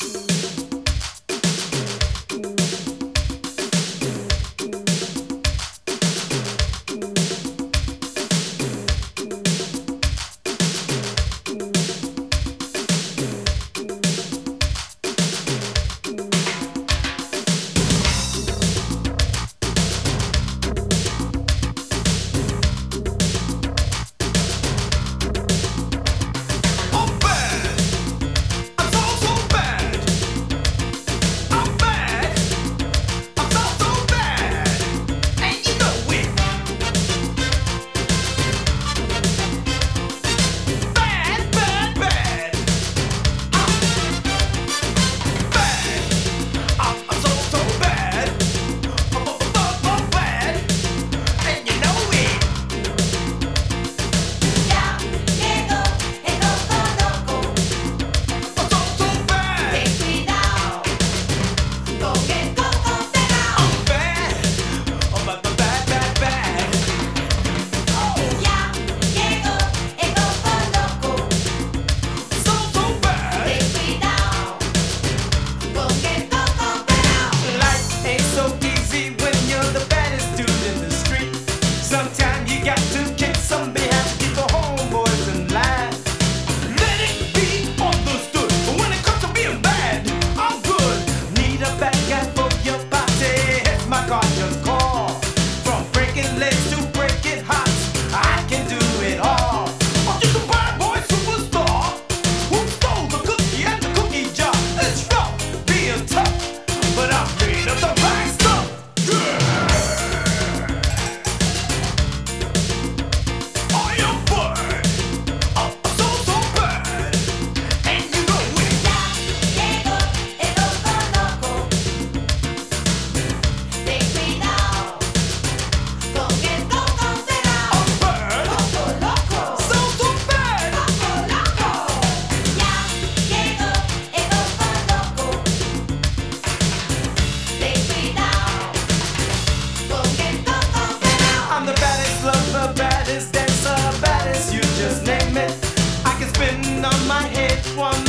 I'm on my head one